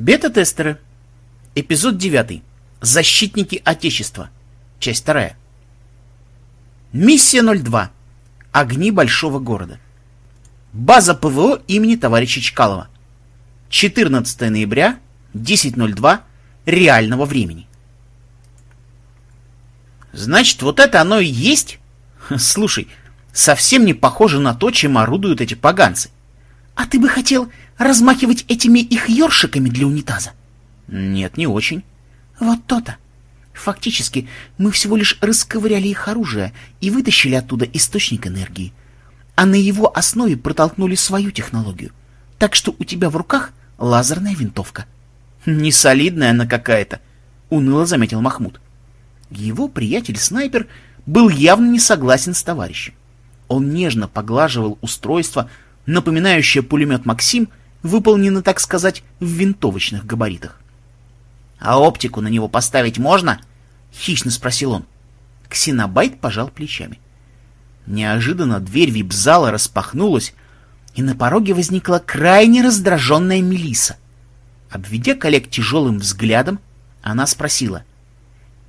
Бета-тестеры. Эпизод 9. Защитники Отечества. Часть 2. Миссия 02. Огни большого города. База ПВО имени товарища Чкалова. 14 ноября, 10.02 реального времени. Значит, вот это оно и есть? Слушай, совсем не похоже на то, чем орудуют эти поганцы. А ты бы хотел размахивать этими их ёршиками для унитаза? Нет, не очень. Вот то-то. Фактически, мы всего лишь расковыряли их оружие и вытащили оттуда источник энергии. А на его основе протолкнули свою технологию. Так что у тебя в руках лазерная винтовка. Не солидная она какая-то, уныло заметил Махмуд. Его приятель-снайпер был явно не согласен с товарищем. Он нежно поглаживал устройство, напоминающее пулемет «Максим», выполнено, так сказать, в винтовочных габаритах. «А оптику на него поставить можно?» — хищно спросил он. Ксенобайт пожал плечами. Неожиданно дверь вип-зала распахнулась, и на пороге возникла крайне раздраженная Мелиса. Обведя коллег тяжелым взглядом, она спросила.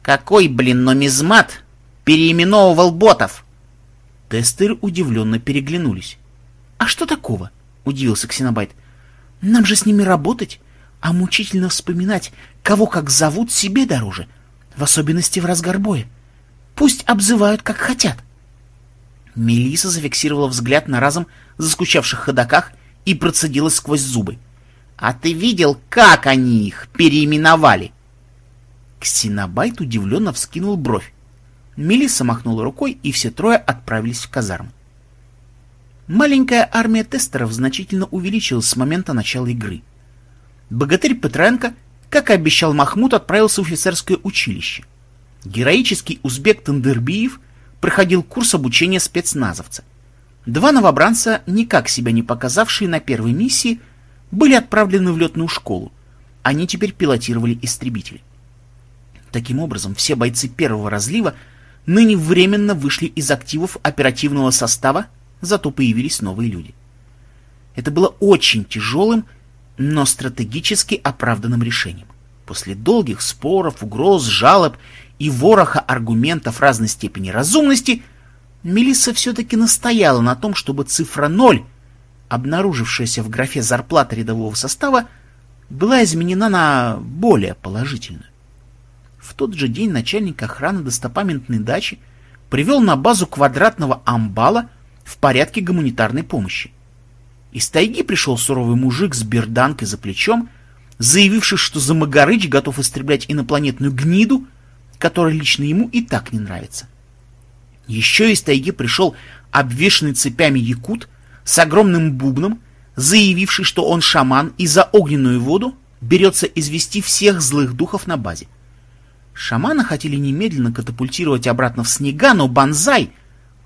«Какой, блин, нумизмат переименовывал ботов?» Тестеры удивленно переглянулись. «А что такого?» — удивился Ксенобайт. Нам же с ними работать, а мучительно вспоминать, кого как зовут, себе дороже, в особенности в разгар боя. Пусть обзывают, как хотят. Мелиса зафиксировала взгляд на разом заскучавших ходоках и процедила сквозь зубы. «А ты видел, как они их переименовали?» Ксенобайт удивленно вскинул бровь. Мелисса махнула рукой, и все трое отправились в казарму. Маленькая армия тестеров значительно увеличилась с момента начала игры. Богатырь Петренко, как и обещал Махмуд, отправился в офицерское училище. Героический узбек Тандербиев проходил курс обучения спецназовца. Два новобранца, никак себя не показавшие на первой миссии, были отправлены в летную школу. Они теперь пилотировали истребители. Таким образом, все бойцы первого разлива ныне временно вышли из активов оперативного состава зато появились новые люди. Это было очень тяжелым, но стратегически оправданным решением. После долгих споров, угроз, жалоб и вороха аргументов разной степени разумности, Мелисса все-таки настояла на том, чтобы цифра 0, обнаружившаяся в графе зарплата рядового состава, была изменена на более положительную. В тот же день начальник охраны достопамятной дачи привел на базу квадратного амбала в порядке гуманитарной помощи. Из тайги пришел суровый мужик с берданкой за плечом, заявивший, что за Магарыч готов истреблять инопланетную гниду, которая лично ему и так не нравится. Еще из тайги пришел обвешанный цепями якут с огромным бубном, заявивший, что он шаман и за огненную воду берется извести всех злых духов на базе. Шамана хотели немедленно катапультировать обратно в снега, но Банзай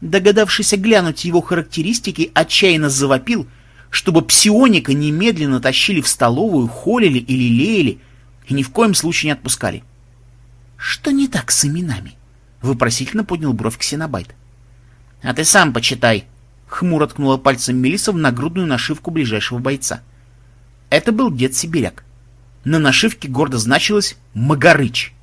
догадавшийся глянуть его характеристики, отчаянно завопил, чтобы псионика немедленно тащили в столовую, холили или лелеяли и ни в коем случае не отпускали. — Что не так с именами? — вопросительно поднял бровь Ксенобайт. — А ты сам почитай! — хмуро ткнула пальцем Мелисса в нагрудную нашивку ближайшего бойца. Это был дед Сибиряк. На нашивке гордо значилось «Магарыч».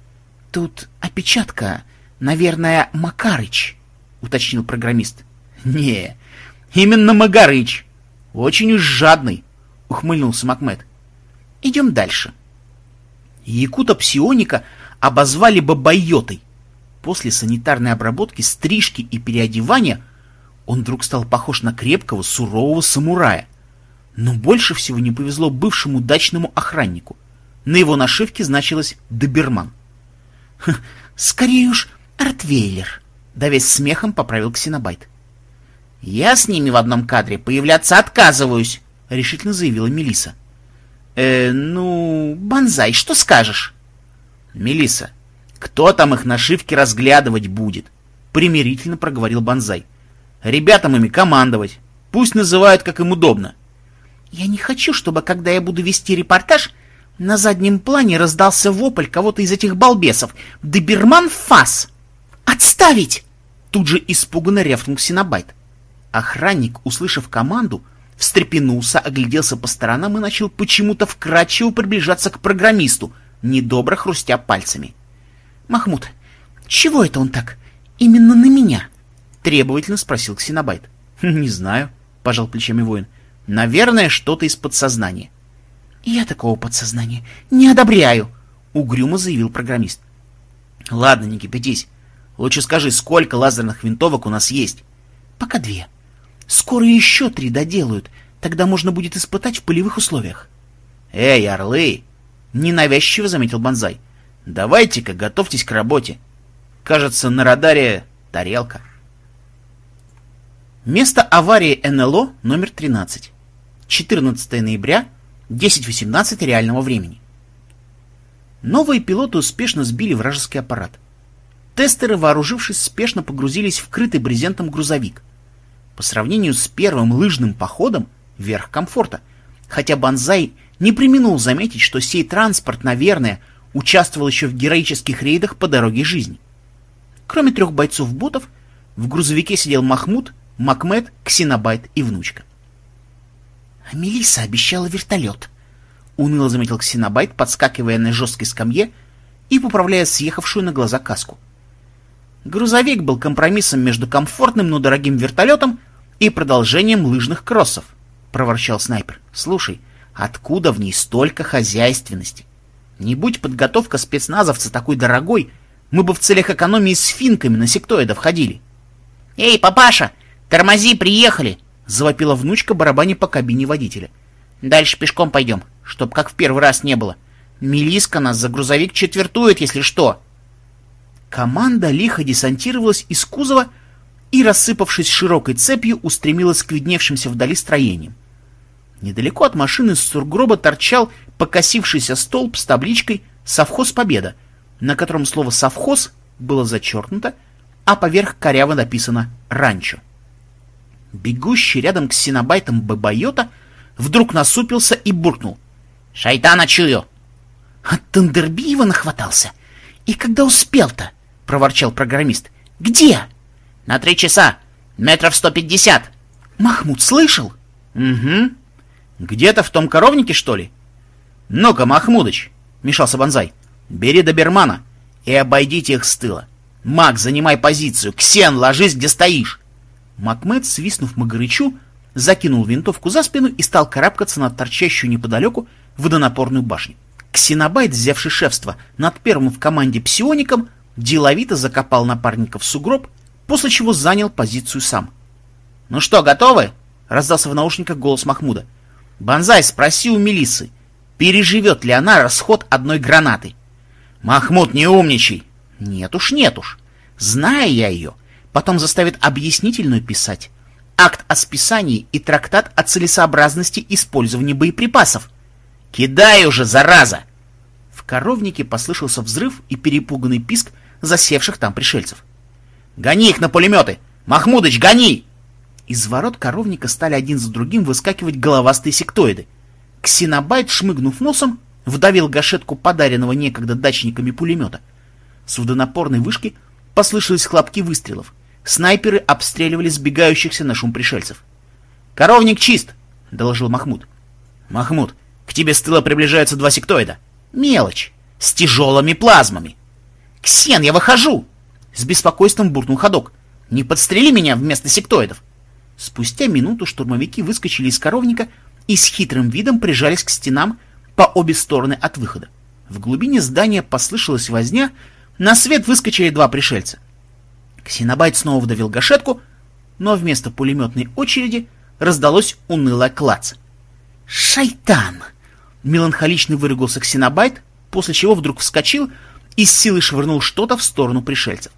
— Тут опечатка, наверное, Макарыч, — уточнил программист. — Не, именно Магарыч. Очень уж жадный, — ухмыльнулся Макмед. — Идем дальше. Якута Псионика обозвали Бабайотой. После санитарной обработки, стрижки и переодевания он вдруг стал похож на крепкого, сурового самурая. Но больше всего не повезло бывшему дачному охраннику. На его нашивке значилось «Доберман». «Скорее уж, Артвейлер», Давясь смехом, поправил Ксенобайт. «Я с ними в одном кадре появляться отказываюсь», — решительно заявила Мелиса. «Э, ну, Банзай, что скажешь?» Мелиса, кто там их нашивки разглядывать будет?» — примирительно проговорил Банзай. «Ребятам ими командовать. Пусть называют, как им удобно». «Я не хочу, чтобы, когда я буду вести репортаж, на заднем плане раздался вопль кого-то из этих балбесов. Доберман Фас!» «Отставить!» Тут же испуганно рявкнул Синабайт. Охранник, услышав команду, встрепенулся, огляделся по сторонам и начал почему-то вкрадчиво приближаться к программисту, недобро хрустя пальцами. «Махмуд, чего это он так? Именно на меня?» — требовательно спросил Ксенобайт. «Не знаю», — пожал плечами воин. «Наверное, что-то из подсознания». «Я такого подсознания не одобряю», — угрюмо заявил программист. «Ладно, не кипятись. Лучше скажи, сколько лазерных винтовок у нас есть?» «Пока две. Скоро еще три доделают. Тогда можно будет испытать в полевых условиях». «Эй, орлы!» — ненавязчиво заметил Бонзай. «Давайте-ка готовьтесь к работе. Кажется, на радаре тарелка». Место аварии НЛО номер 13. 14 ноября 10.18 реального времени. Новые пилоты успешно сбили вражеский аппарат. Тестеры, вооружившись, спешно погрузились в крытый брезентом грузовик. По сравнению с первым лыжным походом, верх комфорта, хотя Банзай не применул заметить, что сей транспорт, наверное, участвовал еще в героических рейдах по дороге жизни. Кроме трех бойцов-ботов, в грузовике сидел Махмуд, Макмед, Ксенобайт и внучка. А Мелисса обещала вертолет. Уныло заметил Ксенобайт, подскакивая на жесткой скамье и поправляя съехавшую на глаза каску. Грузовик был компромиссом между комфортным, но дорогим вертолетом и продолжением лыжных кроссов, — проворчал снайпер. — Слушай, откуда в ней столько хозяйственности? Не будь подготовка спецназовца такой дорогой, мы бы в целях экономии с финками на сектоидов ходили. — Эй, папаша, тормози, приехали! — завопила внучка барабане по кабине водителя. «Дальше пешком пойдем, чтоб как в первый раз не было. Милиска нас за грузовик четвертует, если что». Команда лихо десантировалась из кузова и, рассыпавшись широкой цепью, устремилась к видневшимся вдали строениям. Недалеко от машины с сургроба торчал покосившийся столб с табличкой «Совхоз Победа», на котором слово «совхоз» было зачеркнуто, а поверх коряво написано «Ранчо». Бегущий рядом к синобайтам Бабайота вдруг насупился и буркнул. «Шайтана чую!» «От Тандербиева нахватался? И когда успел-то?» — проворчал программист. «Где?» «На три часа. Метров сто пятьдесят». «Махмуд слышал?» «Угу. Где-то в том коровнике, что ли?» «Ну-ка, Махмудыч!» — мешался Бонзай. «Бери добермана и обойдите их с тыла. Маг, занимай позицию. Ксен, ложись, где стоишь!» Макмед, свистнув Магарычу, закинул винтовку за спину и стал карабкаться над торчащую неподалеку водонапорную башню. Ксенобайт, взявший шефство над первым в команде псиоником, деловито закопал напарника в сугроб, после чего занял позицию сам. «Ну что, готовы?» — раздался в наушниках голос Махмуда. «Бонзай, спроси у Мелисы, переживет ли она расход одной гранаты?» «Махмуд, не умничай!» «Нет уж, нет уж. Зная я ее, потом заставит объяснительную писать, акт о списании и трактат о целесообразности использования боеприпасов. «Кидай уже, зараза!» В коровнике послышался взрыв и перепуганный писк засевших там пришельцев. «Гони их на пулеметы! Махмудыч, гони!» Из ворот коровника стали один за другим выскакивать головастые сектоиды. Ксенобайт, шмыгнув носом, вдавил гашетку подаренного некогда дачниками пулемета. С водонапорной вышки послышались хлопки выстрелов. Снайперы обстреливали сбегающихся на шум пришельцев. «Коровник чист!» — доложил Махмуд. «Махмуд, к тебе с тыла приближаются два сектоида. Мелочь, с тяжелыми плазмами». «Ксен, я выхожу!» — с беспокойством буркнул ходок. «Не подстрели меня вместо сектоидов!» Спустя минуту штурмовики выскочили из коровника и с хитрым видом прижались к стенам по обе стороны от выхода. В глубине здания послышалась возня, на свет выскочили два пришельца — Ксенобайт снова вдавил гашетку, но вместо пулеметной очереди раздалось унылое клац. «Шайтан!» — меланхолично выругался Ксенобайт, после чего вдруг вскочил и с силой швырнул что-то в сторону пришельцев.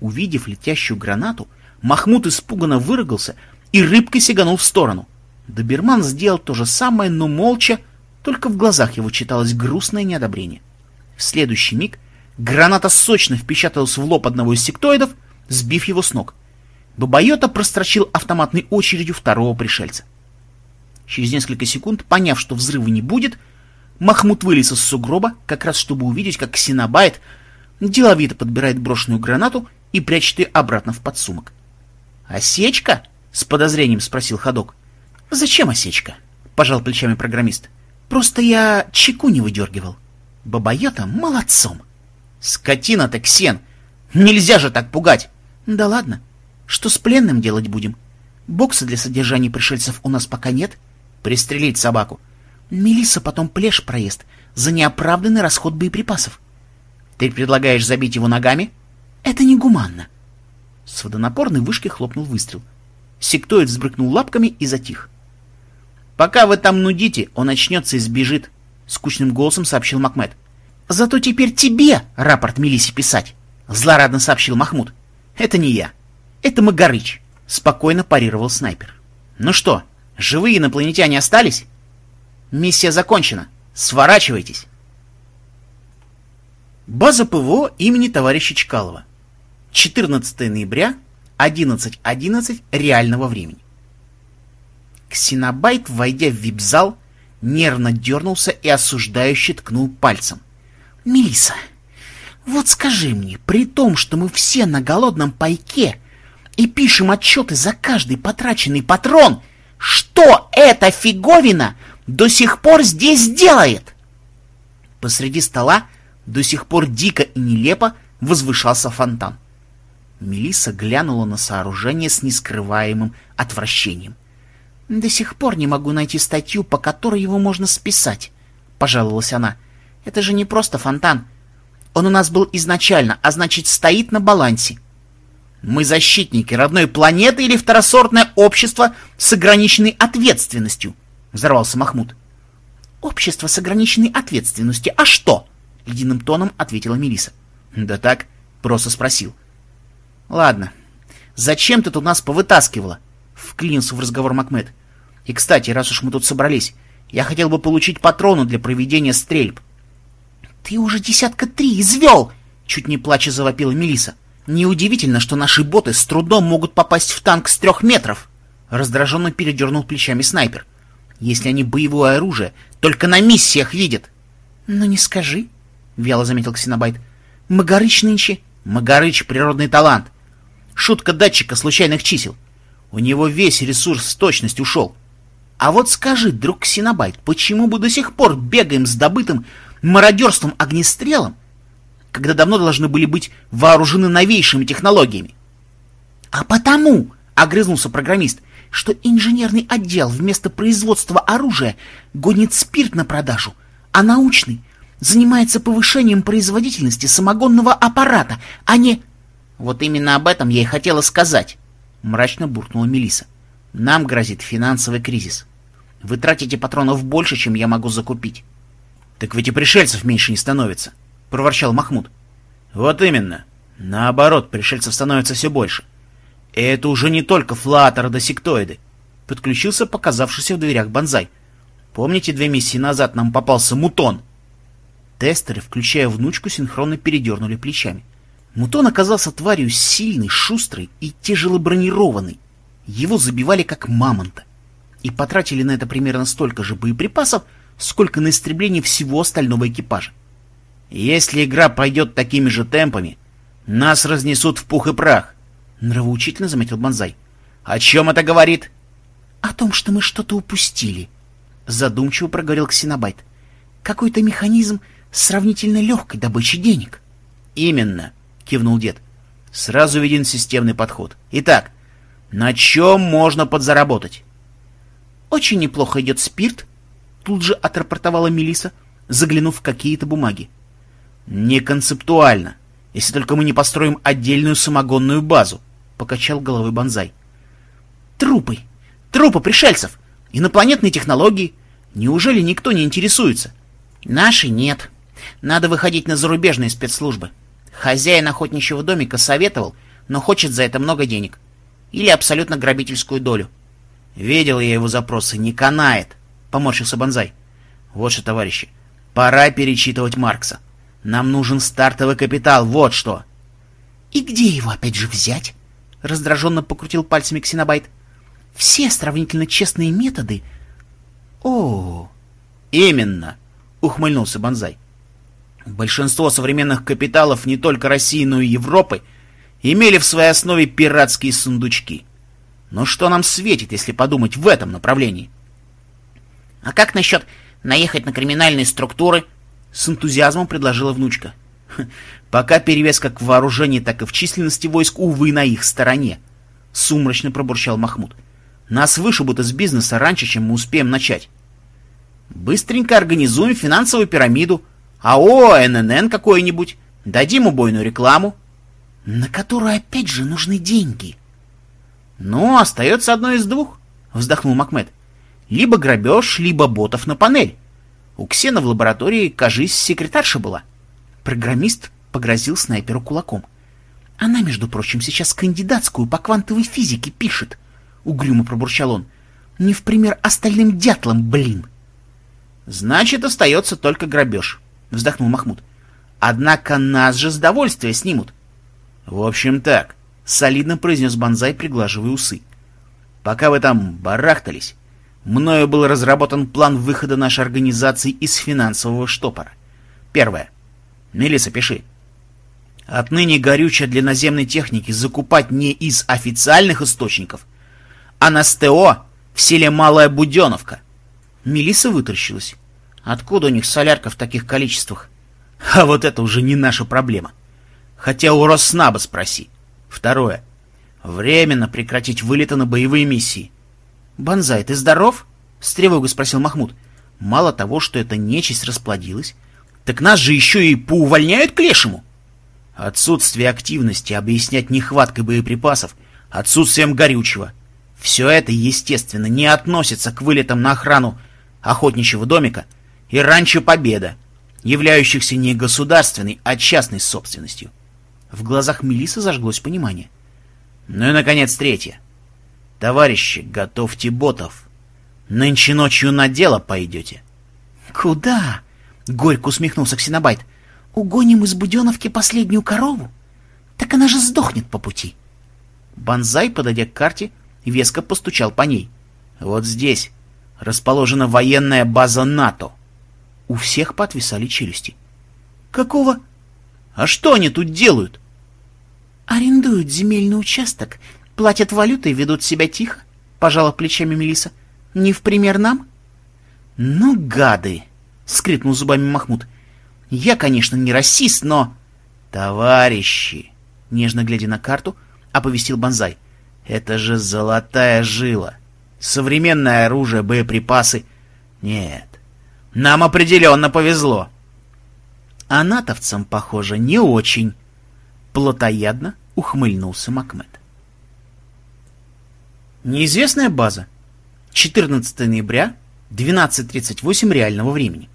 Увидев летящую гранату, Махмуд испуганно выругался и рыбкой сиганул в сторону. Доберман сделал то же самое, но молча, только в глазах его читалось грустное неодобрение. В следующий миг граната сочно впечаталась в лоб одного из сектоидов — сбив его с ног. Бабайота прострочил автоматной очередью второго пришельца. Через несколько секунд, поняв, что взрыва не будет, Махмуд вылез из сугроба, как раз чтобы увидеть, как Ксенобайт деловито подбирает брошенную гранату и прячет ее обратно в подсумок. «Осечка?» — с подозрением спросил ходок. Зачем осечка? Пожал плечами программист. Просто я чеку не выдергивал. Бабайота молодцом. Скотина-то, Ксен! Нельзя же так пугать! Да ладно. Что с пленным делать будем? Бокса для содержания пришельцев у нас пока нет. Пристрелить собаку. Мелисса потом плешь проезд за неоправданный расход боеприпасов. Ты предлагаешь забить его ногами? Это негуманно. С водонапорной вышки хлопнул выстрел. Сектоид взбрыкнул лапками и затих. «Пока вы там нудите, он очнется и сбежит», — скучным голосом сообщил Макмед. «Зато теперь тебе рапорт Мелисе писать», — злорадно сообщил Махмуд. «Это не я. Это Магарыч», — спокойно парировал снайпер. «Ну что, живые инопланетяне остались?» «Миссия закончена. Сворачивайтесь». База ПВО имени товарища Чкалова. 14 ноября, 11.11 .11 реального времени. Ксенобайт, войдя в вип-зал, нервно дернулся и осуждающе ткнул пальцем. Мелиса, вот скажи мне, при том, что мы все на голодном пайке и пишем отчеты за каждый потраченный патрон, что эта фиговина до сих пор здесь делает? Посреди стола до сих пор дико и нелепо возвышался фонтан. Мелиса глянула на сооружение с нескрываемым отвращением. «До сих пор не могу найти статью, по которой его можно списать», — пожаловалась она. «Это же не просто фонтан. Он у нас был изначально, а значит, стоит на балансе». «Мы защитники родной планеты или второсортное общество с ограниченной ответственностью?» — взорвался Махмуд. «Общество с ограниченной ответственностью. А что?» — ледяным тоном ответила Мелиса. «Да так, просто спросил». «Ладно, зачем ты тут нас повытаскивала?» — вклинился в разговор Макмед. «И, кстати, раз уж мы тут собрались, я хотел бы получить патроны для проведения стрельб». «Ты уже десятка три извел!» — чуть не плача завопила Мелиса. «Неудивительно, что наши боты с трудом могут попасть в танк с трех метров!» Раздраженно передернул плечами снайпер. «Если они боевое оружие, только на миссиях видят!» «Ну не скажи!» вяло заметил Ксенобайт. Магарыч нынче. Магарыч — природный талант. Шутка датчика случайных чисел. У него весь ресурс с точностью ушел. А вот скажи, друг Ксенобайт, почему мы до сих пор бегаем с добытым мародерством огнестрелом, когда давно должны были быть вооружены новейшими технологиями? — А потому, — огрызнулся программист, — что инженерный отдел вместо производства оружия гонит спирт на продажу, а научный занимается повышением производительности самогонного аппарата, а не... Вот именно об этом я и хотела сказать, мрачно буркнула Мелиса. Нам грозит финансовый кризис. Вы тратите патронов больше, чем я могу закупить. Так ведь и пришельцев меньше не становится, проворчал Махмуд. Вот именно. Наоборот, пришельцев становится все больше. И это уже не только флаттеры да сектоиды. Подключился показавшийся в дверях Бонзай. Помните, две миссии назад нам попался мутон? Тестеры, включая внучку, синхронно передернули плечами. Мутон оказался тварью сильной, шустрой и тяжелобронированной. Его забивали как мамонта. И потратили на это примерно столько же боеприпасов, сколько на истребление всего остального экипажа. Если игра пойдет такими же темпами, нас разнесут в пух и прах, — нравоучительно заметил Бонзай. — О чем это говорит? — О том, что мы что-то упустили, — задумчиво проговорил Ксенобайт. — Какой-то механизм сравнительно легкой добычи денег. Именно, кивнул дед. Сразу виден системный подход. Итак, на чем можно подзаработать? Очень неплохо идет спирт, тут же отрапортовала Мелиса, заглянув в какие-то бумаги. Не концептуально, если только мы не построим отдельную самогонную базу, покачал головой Бонзай. Трупы, трупы пришельцев, инопланетные технологии. Неужели никто не интересуется? Наши нет, надо выходить на зарубежные спецслужбы. Хозяин охотничьего домика советовал, но хочет за это много денег. Или абсолютно грабительскую долю. Видел я его запросы, не канает, — поморщился Бонзай. Вот что, товарищи, пора перечитывать Маркса. Нам нужен стартовый капитал, вот что. — И где его опять же взять? — раздраженно покрутил пальцами Ксенобайт. — Все сравнительно честные методы... — О, именно, — ухмыльнулся Бонзай. Большинство современных капиталов не только России, но и Европы имели в своей основе пиратские сундучки. Но что нам светит, если подумать в этом направлении? А как насчет наехать на криминальные структуры? С энтузиазмом предложила внучка. Пока перевес как в вооружении, так и в численности войск, увы, на их стороне. Сумрачно пробурчал Махмуд. Нас вышибут из бизнеса раньше, чем мы успеем начать. Быстренько организуем финансовую пирамиду. АО, ННН какой-нибудь. Дадим убойную рекламу. На которую опять же нужны деньги. Ну, остается одно из двух, вздохнул Макмед. Либо грабеж, либо ботов на панель. У Ксена в лаборатории, кажись, секретарша была. Программист погрозил снайперу кулаком. Она, между прочим, сейчас кандидатскую по квантовой физике пишет. Угрюмо пробурчал он. Не в пример остальным дятлам, блин. Значит, остается только грабеж, вздохнул Махмуд. Однако нас же с довольствия снимут. В общем так, солидно произнес Бонзай, приглаживая усы. Пока вы там барахтались, мною был разработан план выхода нашей организации из финансового штопора. Первое. Мелисса, пиши. Отныне горючее для наземной техники закупать не из официальных источников, а на СТО в селе Малая Буденовка. Мелисса вытаращилась. Откуда у них солярка в таких количествах? А вот это уже не наша проблема. Хотя у Роснаба спроси. Второе. Временно прекратить вылеты на боевые миссии. «Бонзай, ты здоров?» — с тревогой спросил Махмуд. «Мало того, что эта нечисть расплодилась, так нас же еще и поувольняют к лешему!» Отсутствие активности объяснять нехваткой боеприпасов, отсутствием горючего. Все это, естественно, не относится к вылетам на охрану охотничьего домика и ранчо Победа, являющихся не государственной, а частной собственностью. В глазах Мелисы зажглось понимание. Ну и, наконец, третье. Товарищи, готовьте ботов. Нынче ночью на дело пойдете. Куда? Горько усмехнулся Ксенобайт. Угоним из Буденовки последнюю корову? Так она же сдохнет по пути. Бонзай, подойдя к карте, веско постучал по ней. Вот здесь расположена военная база НАТО. У всех подвисали челюсти. Какого? А что они тут делают? Арендуют земельный участок, платят валютой ведут себя тихо, пожала плечами Мелиса. Не в пример нам? Ну, гады! Скрипнул зубами Махмуд. Я, конечно, не расист, но... Товарищи! Нежно глядя на карту, оповестил Бонзай. Это же золотая жила. Современное оружие, боеприпасы. Нет, нам определенно повезло. А натовцам, похоже, не очень. Плотоядно ухмыльнулся Макмед. Неизвестная база. 14 ноября, 12.38 реального времени.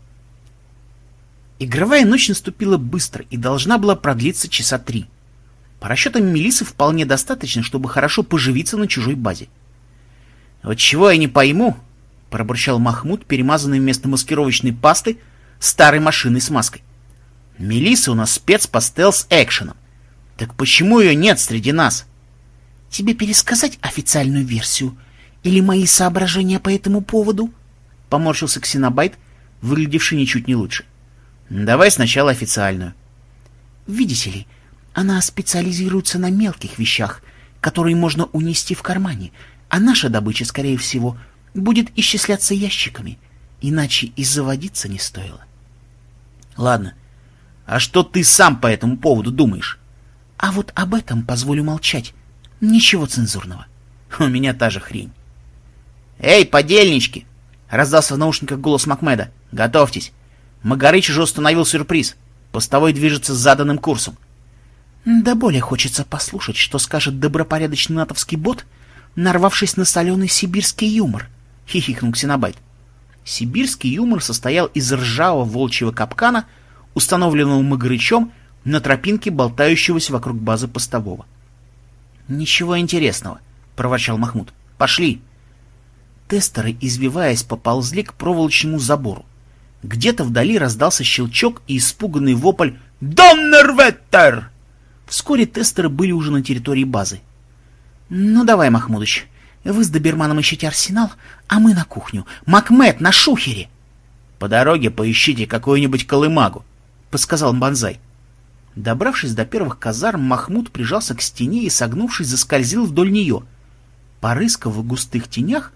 Игровая ночь наступила быстро и должна была продлиться часа три. По расчетам Мелисы вполне достаточно, чтобы хорошо поживиться на чужой базе. Вот чего я не пойму, пробурчал Махмуд, перемазанный вместо маскировочной пасты старой машиной с маской. Мелисса у нас спец по стелс-экшенам. Так почему ее нет среди нас? Тебе пересказать официальную версию или мои соображения по этому поводу? Поморщился Ксенобайт, выглядевший ничуть не лучше. Давай сначала официальную. Видите ли, она специализируется на мелких вещах, которые можно унести в кармане, а наша добыча, скорее всего, будет исчисляться ящиками, иначе и заводиться не стоило. Ладно, а что ты сам по этому поводу думаешь? А вот об этом позволю молчать. Ничего цензурного. У меня та же хрень. Эй, подельнички! Раздался в наушниках голос Макмеда. Готовьтесь. Магарыч уже установил сюрприз. Постовой движется с заданным курсом. Да более хочется послушать, что скажет добропорядочный натовский бот, нарвавшись на соленый сибирский юмор, — хихикнул Ксенобайт. Сибирский юмор состоял из ржавого волчьего капкана, установленного Магарычом на тропинке, болтающегося вокруг базы постового. — Ничего интересного, — проворчал Махмуд. — Пошли. Тестеры, извиваясь, поползли к проволочному забору. Где-то вдали раздался щелчок и испуганный вопль «Доннерветтер!». Вскоре тестеры были уже на территории базы. «Ну давай, Махмудыч, вы с доберманом ищите арсенал, а мы на кухню. Макмед на шухере!» «По дороге поищите какую-нибудь колымагу», — подсказал Бонзай. Добравшись до первых казарм, Махмуд прижался к стене и, согнувшись, заскользил вдоль нее. Порыскав в густых тенях,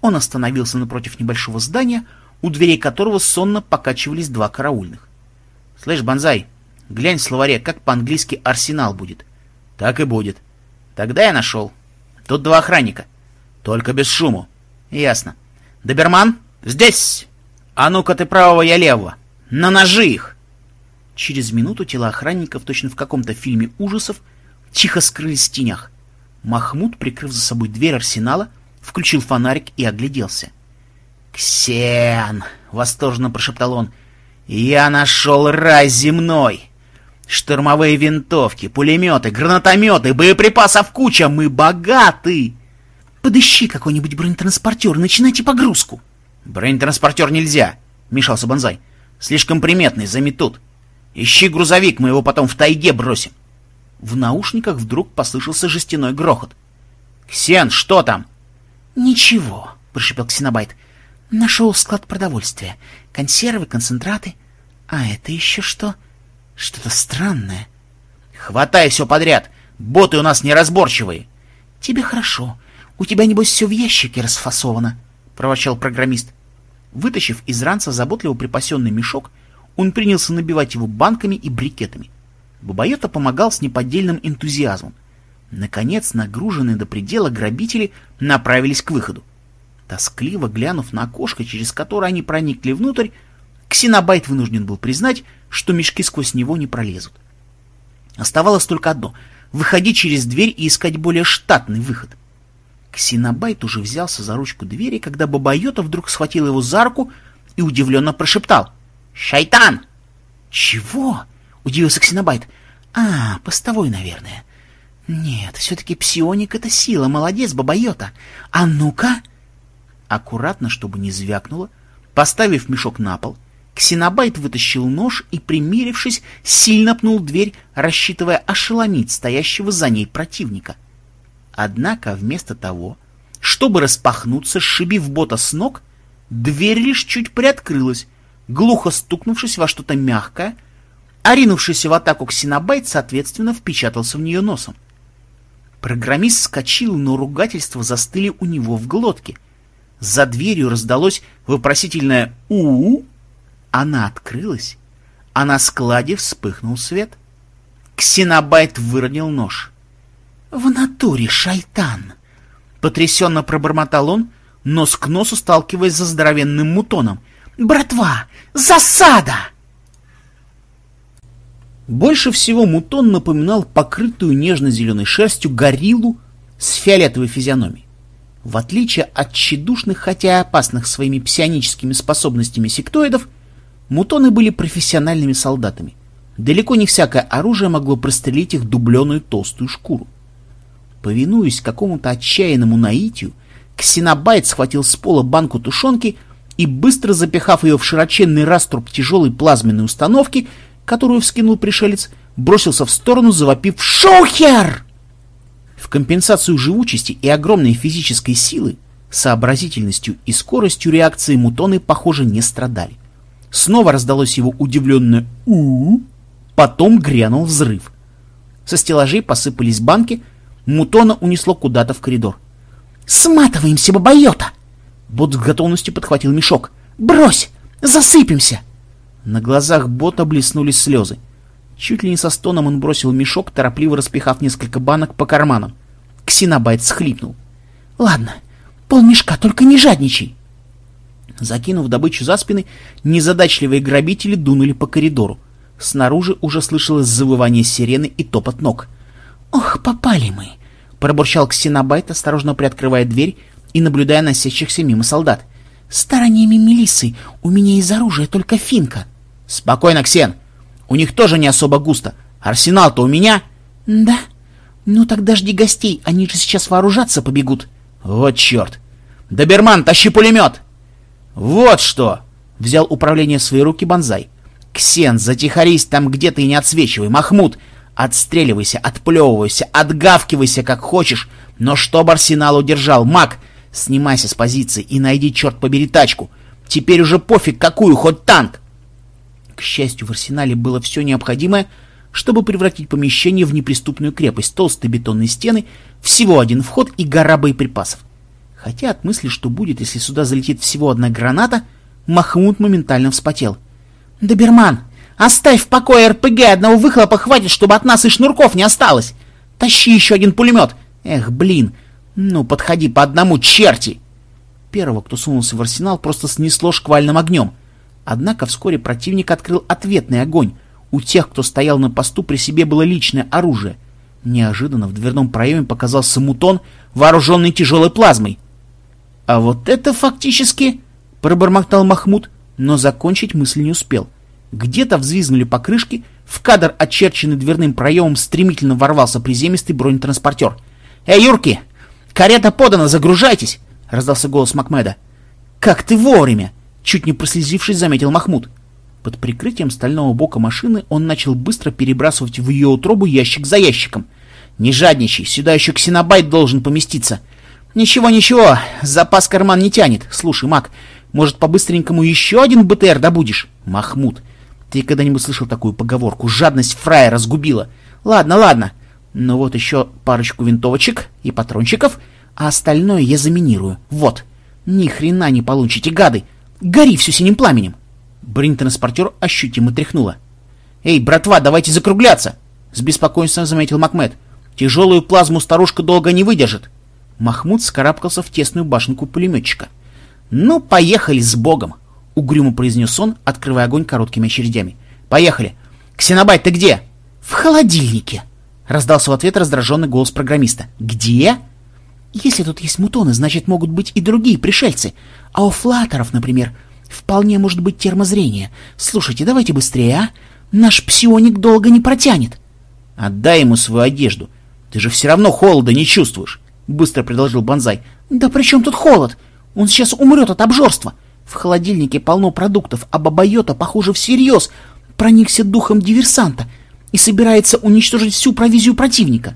он остановился напротив небольшого здания, у дверей которого сонно покачивались два караульных. — Слышь, Бонзай, глянь в словаре, как по-английски «арсенал» будет. — Так и будет. — Тогда я нашел. Тут два охранника. — Только без шуму. — Ясно. — Доберман, здесь! А ну-ка ты правого, я левого. На ножи их! Через минуту тела охранников, точно в каком-то фильме ужасов, тихо скрылись в тенях. Махмуд, прикрыв за собой дверь арсенала, включил фонарик и огляделся. «Ксен!» — восторженно прошептал он. «Я нашел рай земной! Штурмовые винтовки, пулеметы, гранатометы, боеприпасов куча! Мы богаты!» «Подыщи какой-нибудь бронетранспортер, начинайте погрузку!» «Бронетранспортер нельзя!» — мешался Бонзай. «Слишком приметный, заметут. Ищи грузовик, мы его потом в тайге бросим!» В наушниках вдруг послышался жестяной грохот. «Ксен, что там?» «Ничего», — прошипел Ксенобайт. «Нашел склад продовольствия. Консервы, концентраты. А это еще что? Что-то странное». «Хватай все подряд! Боты у нас неразборчивые!» «Тебе хорошо. У тебя, небось, все в ящике расфасовано», — проворчал программист. Вытащив из ранца заботливо припасенный мешок, он принялся набивать его банками и брикетами. Бабаета помогал с неподдельным энтузиазмом. Наконец, нагруженные до предела грабители направились к выходу. Тоскливо глянув на окошко, через которое они проникли внутрь, Ксенобайт вынужден был признать, что мешки сквозь него не пролезут. Оставалось только одно — выходить через дверь и искать более штатный выход. Ксенобайт уже взялся за ручку двери, когда Бабайота вдруг схватил его за руку и удивленно прошептал. «Шайтан!» «Чего?» — удивился Ксенобайт. «А, постовой, наверное. Нет, все-таки псионик — это сила. Молодец, Бабайота. А ну-ка!» Аккуратно, чтобы не звякнуло, поставив мешок на пол, Ксенобайт вытащил нож и, примирившись, сильно пнул дверь, рассчитывая ошеломить стоящего за ней противника. Однако вместо того, чтобы распахнуться, сшибив бота с ног, дверь лишь чуть приоткрылась, глухо стукнувшись во что-то мягкое, а ринувшийся в атаку ксенобайт, соответственно, впечатался в нее носом. Программист вскочил, но ругательства застыли у него в глотке. За дверью раздалось вопросительное у, -у, Она открылась, а на складе вспыхнул свет. Ксенобайт выронил нож. «В натуре шайтан!» Потрясенно пробормотал он, нос к носу сталкиваясь за здоровенным мутоном. «Братва! Засада!» Больше всего мутон напоминал покрытую нежно-зеленой шерстью гориллу с фиолетовой физиономией. В отличие от тщедушных, хотя и опасных своими псионическими способностями сектоидов, мутоны были профессиональными солдатами. Далеко не всякое оружие могло прострелить их дубленую толстую шкуру. Повинуясь какому-то отчаянному наитию, Ксенобайт схватил с пола банку тушенки и, быстро запихав ее в широченный раструб тяжелой плазменной установки, которую вскинул пришелец, бросился в сторону, завопив «Шухер!». В компенсацию живучести и огромной физической силы, сообразительностью и скоростью реакции мутоны, похоже, не страдали. Снова раздалось его удивленное у, потом грянул взрыв. Со стеллажей посыпались банки, мутона унесло куда-то в коридор. «Сматываемся, бабайота!» Бот с готовностью подхватил мешок. «Брось! Засыпемся!» На глазах бота блеснули слезы. Чуть ли не со стоном он бросил мешок, торопливо распихав несколько банок по карманам. Ксенобайт схлипнул. «Ладно, полмешка, только не жадничай!» Закинув добычу за спины, незадачливые грабители дунули по коридору. Снаружи уже слышалось завывание сирены и топот ног. «Ох, попали мы!» — пробурчал Ксенобайт, осторожно приоткрывая дверь и наблюдая носящихся мимо солдат. «Стараниями Мелиссы у меня из оружия только финка!» «Спокойно, Ксен! У них тоже не особо густо. Арсенал-то у меня!» «Да? Ну тогда жди гостей, они же сейчас вооружаться побегут!» «Вот черт! Доберман, тащи пулемет!» «Вот что!» — взял управление в свои руки Бонзай. «Ксен, затихарись там где-то и не отсвечивай! Махмуд, отстреливайся, отплевывайся, отгавкивайся как хочешь, но чтоб арсенал удержал! Мак, снимайся с позиции и найди, черт побери, тачку! Теперь уже пофиг какую, хоть танк!» К счастью, в арсенале было все необходимое, чтобы превратить помещение в неприступную крепость, толстые бетонные стены, всего один вход и гора боеприпасов. Хотя от мысли, что будет, если сюда залетит всего одна граната, Махмуд моментально вспотел. «Доберман, оставь в покое РПГ, одного выхлопа хватит, чтобы от нас и шнурков не осталось! Тащи еще один пулемет! Эх, блин! Ну, подходи по одному, черти!» Первого, кто сунулся в арсенал, просто снесло шквальным огнем. Однако вскоре противник открыл ответный огонь. У тех, кто стоял на посту, при себе было личное оружие. Неожиданно в дверном проеме показался мутон, вооруженный тяжелой плазмой. «А вот это фактически...» — пробормотал Махмуд, но закончить мысль не успел. Где-то взвизгнули покрышки, в кадр, очерченный дверным проемом, стремительно ворвался приземистый бронетранспортер. «Эй, Юрки! Карета подана, загружайтесь!» — раздался голос Макмеда. «Как ты вовремя!» — чуть не прослезившись, заметил Махмуд. Под прикрытием стального бока машины он начал быстро перебрасывать в ее утробу ящик за ящиком. «Не жадничай, сюда еще ксенобайт должен поместиться!» «Ничего, ничего, запас карман не тянет. Слушай, Мак, может, по-быстренькому еще один БТР добудешь?» «Махмуд, ты когда-нибудь слышал такую поговорку? Жадность фрая разгубила. Ладно, ладно. Ну вот еще парочку винтовочек и патрончиков, а остальное я заминирую. Вот. Ни хрена не получите, гады. Гори все синим пламенем!» Бронетранспортер ощутимо тряхнуло. «Эй, братва, давайте закругляться!» С беспокойством заметил Макмед. «Тяжелую плазму старушка долго не выдержит!» Махмуд скарабкался в тесную башенку пулеметчика. «Ну, поехали с Богом!» — угрюмо произнес он, открывая огонь короткими очередями. «Поехали! Ксенобайт, ты где?» «В холодильнике!» — раздался в ответ раздраженный голос программиста. «Где?» «Если тут есть мутоны, значит, могут быть и другие пришельцы. А у флаттеров, например, вполне может быть термозрение. Слушайте, давайте быстрее, а? Наш псионик долго не протянет». «Отдай ему свою одежду. Ты же все равно холода не чувствуешь. — быстро предложил Бонзай. «Да при чем тут холод? Он сейчас умрет от обжорства. В холодильнике полно продуктов, а Бабайота, похоже, всерьез проникся духом диверсанта и собирается уничтожить всю провизию противника».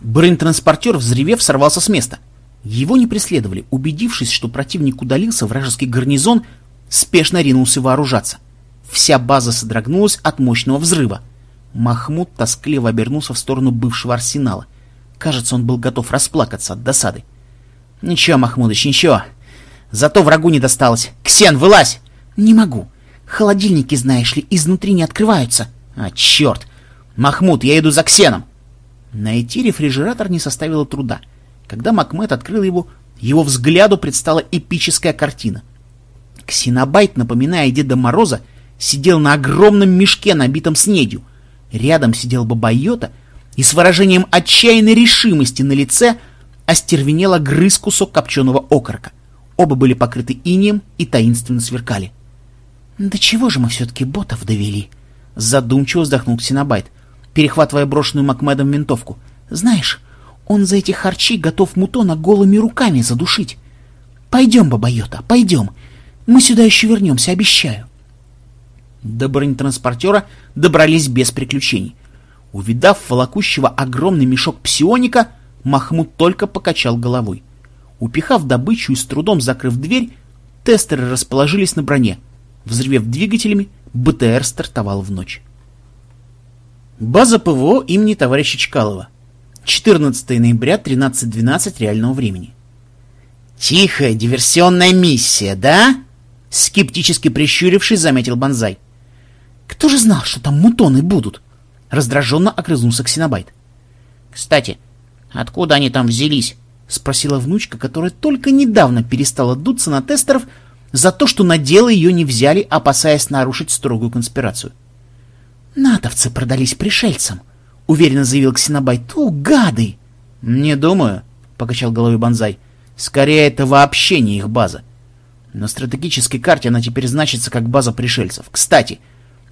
Брейн-транспортер, взревев, сорвался с места. Его не преследовали. Убедившись, что противник удалился, вражеский гарнизон спешно ринулся вооружаться. Вся база содрогнулась от мощного взрыва. Махмуд тоскливо обернулся в сторону бывшего арсенала — Кажется, он был готов расплакаться от досады. «Ничего, Махмудыч, ничего. Зато врагу не досталось. Ксен, вылазь!» «Не могу. Холодильники, знаешь ли, изнутри не открываются». «А, черт! Махмуд, я иду за Ксеном!» Найти рефрижератор не составило труда. Когда Макмед открыл его, его взгляду предстала эпическая картина. Ксенобайт, напоминая Деда Мороза, сидел на огромном мешке, набитом снедью. Рядом сидел Бабайота — и с выражением отчаянной решимости на лице остервенело грыз кусок копченого окорока. Оба были покрыты инием и таинственно сверкали. «Да чего же мы все-таки ботов довели?» Задумчиво вздохнул Ксенобайт, перехватывая брошенную Макмедом винтовку. «Знаешь, он за эти харчи готов Мутона голыми руками задушить. Пойдем, Бабайота, пойдем. Мы сюда еще вернемся, обещаю». До бронетранспортера добрались без приключений — Увидав волокущего огромный мешок псионика, Махмуд только покачал головой. Упихав добычу и с трудом закрыв дверь, тестеры расположились на броне. Взрывев двигателями, БТР стартовал в ночь. База ПВО имени товарища Чкалова. 14 ноября, 13.12 реального времени. «Тихая диверсионная миссия, да?» Скептически прищурившись, заметил Бонзай. «Кто же знал, что там мутоны будут?» Раздраженно огрызнулся Ксенобайт. «Кстати, откуда они там взялись?» — спросила внучка, которая только недавно перестала дуться на тестеров за то, что на дело ее не взяли, опасаясь нарушить строгую конспирацию. «Натовцы продались пришельцам», — уверенно заявил Ксенобайт. «У, гады!» «Не думаю», — покачал головой Бонзай. «Скорее, это вообще не их база. На стратегической карте она теперь значится как база пришельцев. Кстати, —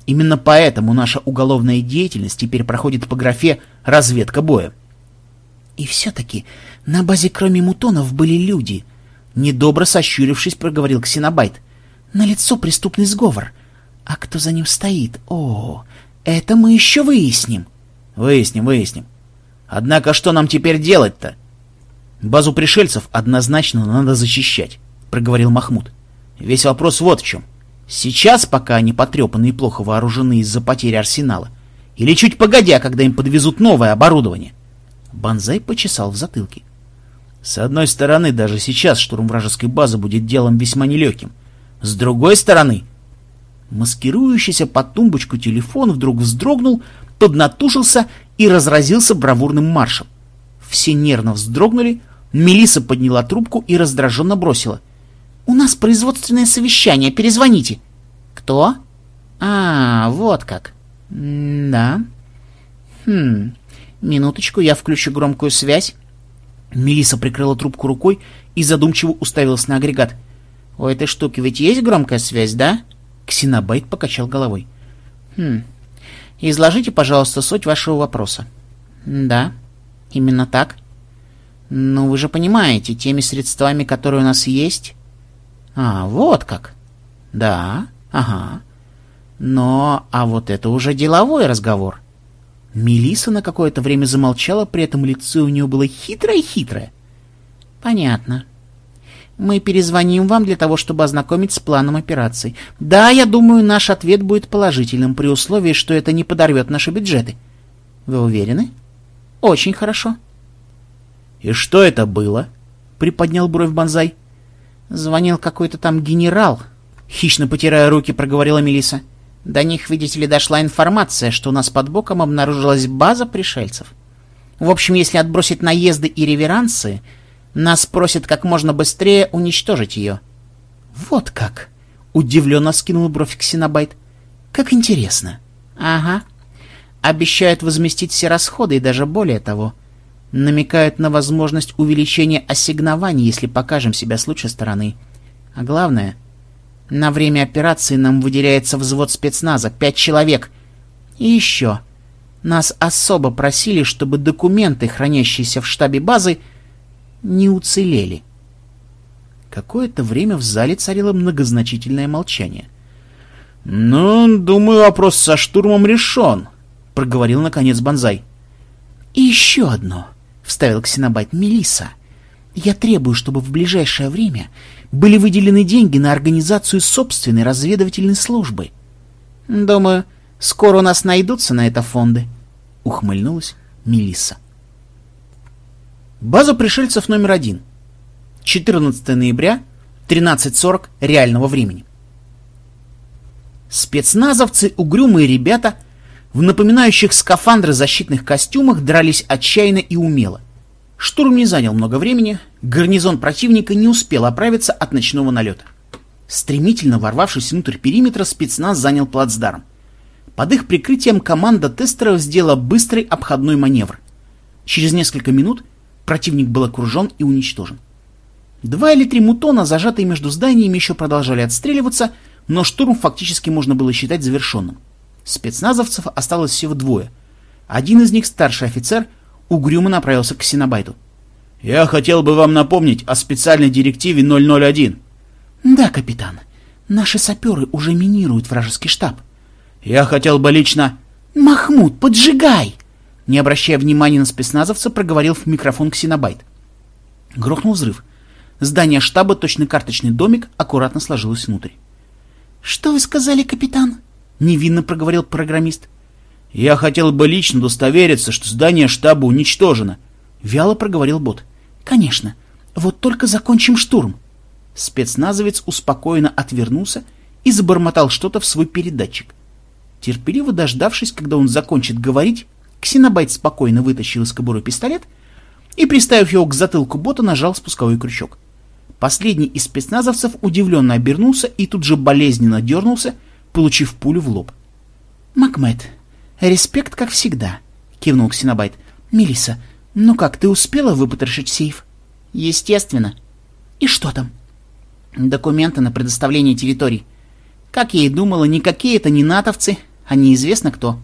Именно поэтому наша уголовная деятельность теперь проходит по графе «разведка боя». И все-таки на базе кроме мутонов были люди. Недобро сощурившись, проговорил Ксенобайт. На лицо преступный сговор. А кто за ним стоит? О, это мы еще выясним. Выясним, выясним. Однако что нам теперь делать-то? Базу пришельцев однозначно надо защищать, проговорил Махмуд. Весь вопрос вот в чем. Сейчас, пока они потрепаны и плохо вооружены из-за потери арсенала, Или чуть погодя, когда им подвезут новое оборудование? Банзай почесал в затылке. С одной стороны, даже сейчас штурм вражеской базы будет делом весьма нелегким. С другой стороны... Маскирующийся под тумбочку телефон вдруг вздрогнул, поднатужился и разразился бравурным маршем. Все нервно вздрогнули, Мелиса подняла трубку и раздраженно бросила. «У нас производственное совещание, перезвоните». «Кто?» «А, вот как». «Да». «Хм, минуточку, я включу громкую связь». Мелиса прикрыла трубку рукой и задумчиво уставилась на агрегат. «У этой штуки ведь есть громкая связь, да?» Ксенобайт покачал головой. «Хм. Изложите, пожалуйста, суть вашего вопроса». «Да, именно так». «Ну, вы же понимаете, теми средствами, которые у нас есть...» «А, вот как». «Да, ага. Но, а вот это уже деловой разговор». Мелиса на какое-то время замолчала, при этом лицо у нее было хитрое-хитрое. «Понятно. Мы перезвоним вам для того, чтобы ознакомить с планом операции. Да, я думаю, наш ответ будет положительным, при условии, что это не подорвет наши бюджеты. Вы уверены? Очень хорошо». «И что это было?» — приподнял бровь Бонзай. «Звонил какой-то там генерал», — хищно потирая руки, проговорила Мелиса. «До них, видите ли, дошла информация, что у нас под боком обнаружилась база пришельцев. В общем, если отбросить наезды и реверансы, нас просят как можно быстрее уничтожить ее». «Вот как!» — удивленно скинул бровь Ксенобайт. «Как интересно!» «Ага. Обещают возместить все расходы и даже более того» намекают на возможность увеличения ассигнований, если покажем себя с лучшей стороны. А главное, на время операции нам выделяется взвод спецназа, пять человек. И еще, нас особо просили, чтобы документы, хранящиеся в штабе базы, не уцелели. Какое-то время в зале царило многозначительное молчание. «Ну, думаю, вопрос со штурмом решен», — проговорил наконец Бонзай. «И еще одно», вставил Ксенобайт Мелиса. Я требую, чтобы в ближайшее время были выделены деньги на организацию собственной разведывательной службы. Думаю, скоро у нас найдутся на это фонды, ухмыльнулась Мелиса. База пришельцев номер один. 14 ноября, 13.40 реального времени. Спецназовцы, угрюмые ребята, в напоминающих скафандры защитных костюмах дрались отчаянно и умело. Штурм не занял много времени, гарнизон противника не успел оправиться от ночного налета. Стремительно ворвавшись внутрь периметра, спецназ занял плацдарм. Под их прикрытием команда тестеров сделала быстрый обходной маневр. Через несколько минут противник был окружен и уничтожен. Два или три мутона, зажатые между зданиями, еще продолжали отстреливаться, но штурм фактически можно было считать завершенным. Спецназовцев осталось всего двое. Один из них, старший офицер, угрюмо направился к Синабайту. «Я хотел бы вам напомнить о специальной директиве 001». «Да, капитан. Наши саперы уже минируют вражеский штаб». «Я хотел бы лично...» «Махмуд, поджигай!» Не обращая внимания на спецназовца, проговорил в микрофон Ксенобайт. Грохнул взрыв. Здание штаба, точно карточный домик, аккуратно сложилось внутрь. «Что вы сказали, капитан?» — невинно проговорил программист. «Я хотел бы лично удостовериться, что здание штаба уничтожено», — вяло проговорил бот. «Конечно. Вот только закончим штурм». Спецназовец успокоенно отвернулся и забормотал что-то в свой передатчик. Терпеливо дождавшись, когда он закончит говорить, Ксенобайт спокойно вытащил из кобуры пистолет и, приставив его к затылку бота, нажал спусковой крючок. Последний из спецназовцев удивленно обернулся и тут же болезненно дернулся, получив пулю в лоб. «Макмед, респект, как всегда», — кивнул Ксенобайт. Мелиса, ну как, ты успела выпотрошить сейф?» «Естественно». «И что там?» «Документы на предоставление территорий. Как я и думала, никакие это не натовцы, а неизвестно кто.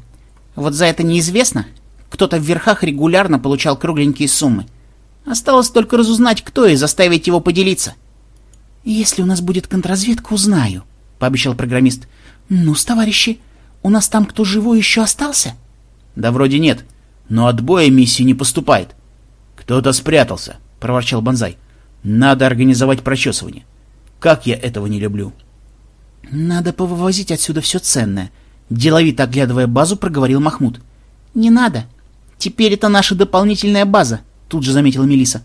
Вот за это неизвестно. Кто-то в верхах регулярно получал кругленькие суммы. Осталось только разузнать, кто, и заставить его поделиться». «Если у нас будет контрразведка, узнаю», — пообещал программист ну товарищи, у нас там кто живой еще остался?» «Да вроде нет, но от боя миссии не поступает». «Кто-то спрятался», — проворчал Бонзай. «Надо организовать прочесывание. Как я этого не люблю». «Надо повывозить отсюда все ценное», — деловито оглядывая базу, проговорил Махмуд. Не надо. Теперь это наша дополнительная база, тут же заметила Мелиса.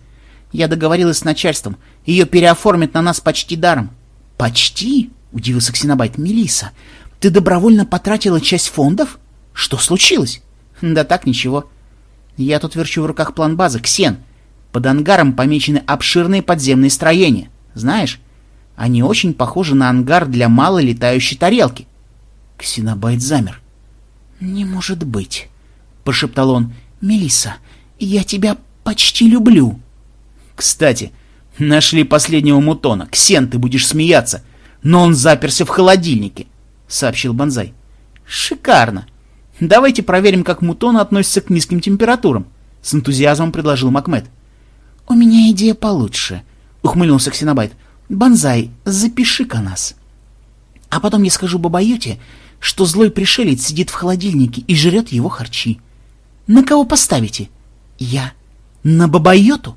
Я договорилась с начальством. Ее переоформят на нас почти даром. Почти? Удивился Ксенобайт. Мелиса, ты добровольно потратила часть фондов? Что случилось? Да так, ничего. Я тут верчу в руках план базы. Ксен, под ангаром помечены обширные подземные строения. Знаешь, они очень похожи на ангар для малой летающей тарелки. Ксенобайт замер. «Не может быть», — пошептал он. Мелиса, я тебя почти люблю». «Кстати, нашли последнего мутона. Ксен, ты будешь смеяться. Но он заперся в холодильнике», — сообщил Бонзай. «Шикарно. Давайте проверим, как мутоны относятся к низким температурам», — с энтузиазмом предложил Макмед. «У меня идея получше», — ухмыльнулся Ксенобайт. «Бонзай, запиши-ка нас». А потом я скажу Бабаюте, что злой пришелец сидит в холодильнике и жрет его харчи. На кого поставите? Я. На Бабайоту?